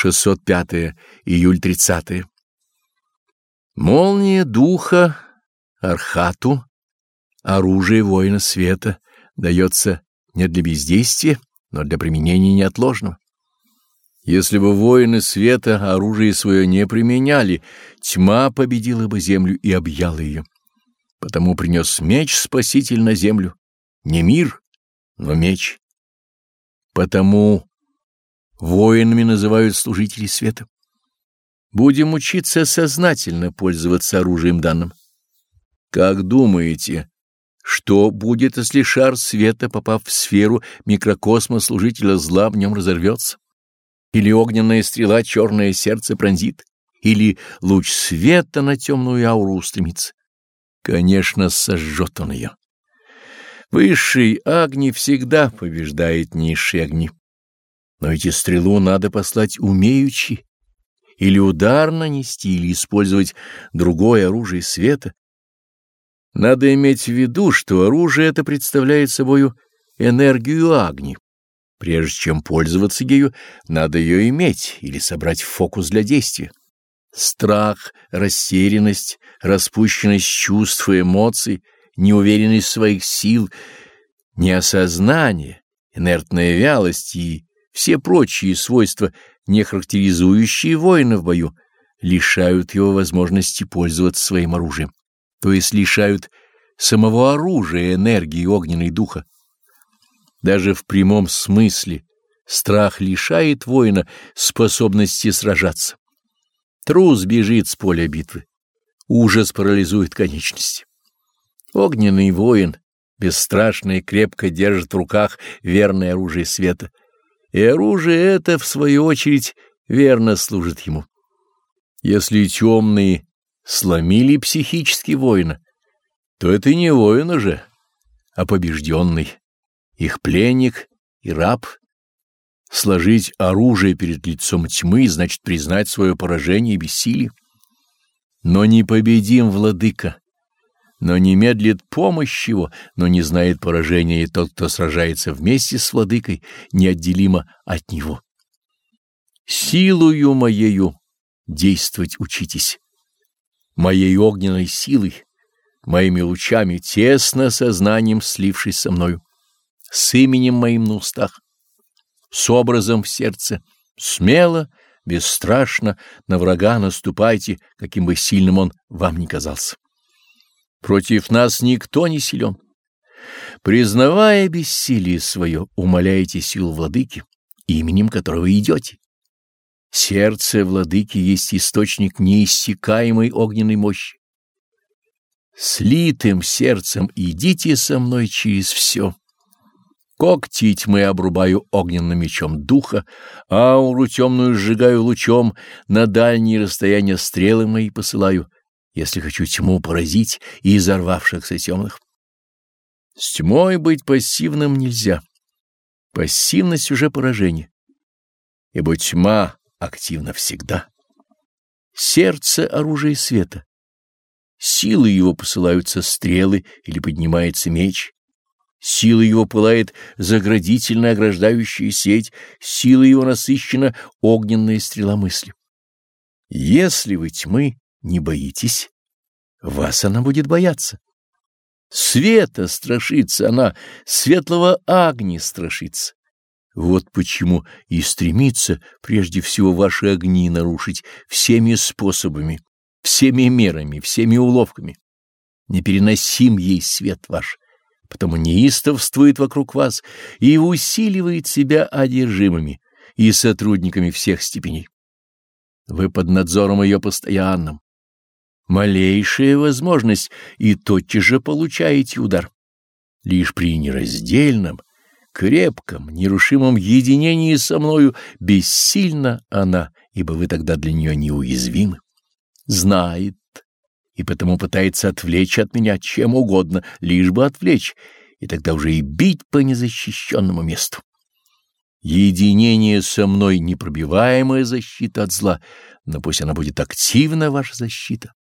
605 июль 30 Молния духа Архату, оружие воина света, дается не для бездействия, но для применения неотложного. Если бы воины света оружие свое не применяли, тьма победила бы землю и объяла ее. Потому принес меч спаситель на землю, не мир, но меч. Потому воинами называют служителей света. Будем учиться сознательно пользоваться оружием данным. Как думаете, что будет, если шар света, попав в сферу микрокосма служителя зла, в нем разорвется? Или огненная стрела черное сердце пронзит? Или луч света на темную ауру устремится? Конечно, сожжет он ее. Высший огни всегда побеждает низшие огни. Но эти стрелу надо послать умеючи, или удар нанести, или использовать другое оружие света. Надо иметь в виду, что оружие это представляет собою энергию огни. Прежде чем пользоваться ею, надо ее иметь или собрать фокус для действия. Страх, растерянность, распущенность чувств и эмоций, неуверенность своих сил, неосознание, инертная вялость и все прочие свойства, не характеризующие воина в бою, лишают его возможности пользоваться своим оружием, то есть лишают самого оружия энергии огненной духа. Даже в прямом смысле страх лишает воина способности сражаться. Трус бежит с поля битвы, ужас парализует конечности. Огненный воин бесстрашно и крепко держит в руках верное оружие света — и оружие это, в свою очередь, верно служит ему. Если темные сломили психически воина, то это не воин уже, а побежденный, их пленник и раб. Сложить оружие перед лицом тьмы значит признать свое поражение и бессилие. Но не победим, владыка, но не медлит помощь его, но не знает поражения и тот, кто сражается вместе с владыкой, неотделимо от него. Силою моею действовать учитесь, моей огненной силой, моими лучами, тесно сознанием слившись со мною, с именем моим на устах, с образом в сердце, смело, бесстрашно на врага наступайте, каким бы сильным он вам ни казался. Против нас никто не силен. Признавая бессилие свое, умоляете силу владыки, именем которого идете. Сердце владыки есть источник неиссякаемой огненной мощи. Слитым сердцем идите со мной через все. Когти тьмы обрубаю огненным мечом духа, ауру темную сжигаю лучом, на дальние расстояния стрелы мои посылаю — если хочу тьму поразить и изорвавшихся темных. С тьмой быть пассивным нельзя. Пассивность уже поражение. Ибо тьма активна всегда. Сердце — оружие света. Силы его посылаются стрелы или поднимается меч. Сила его пылает заградительная ограждающая сеть, сила его насыщена огненная стрела мысли. Если вы тьмы, не боитесь, вас она будет бояться. Света страшится она, светлого огня страшится. Вот почему и стремится прежде всего ваши огни нарушить всеми способами, всеми мерами, всеми уловками. Непереносим ей свет ваш, потому неистовствует вокруг вас и усиливает себя одержимыми и сотрудниками всех степеней. Вы под надзором ее постоянным, малейшая возможность, и тотчас же получаете удар. Лишь при нераздельном, крепком, нерушимом единении со мною бессильна она, ибо вы тогда для нее неуязвимы. Знает, и потому пытается отвлечь от меня чем угодно, лишь бы отвлечь, и тогда уже и бить по незащищенному месту. Единение со мной — непробиваемая защита от зла, но пусть она будет активна, ваша защита.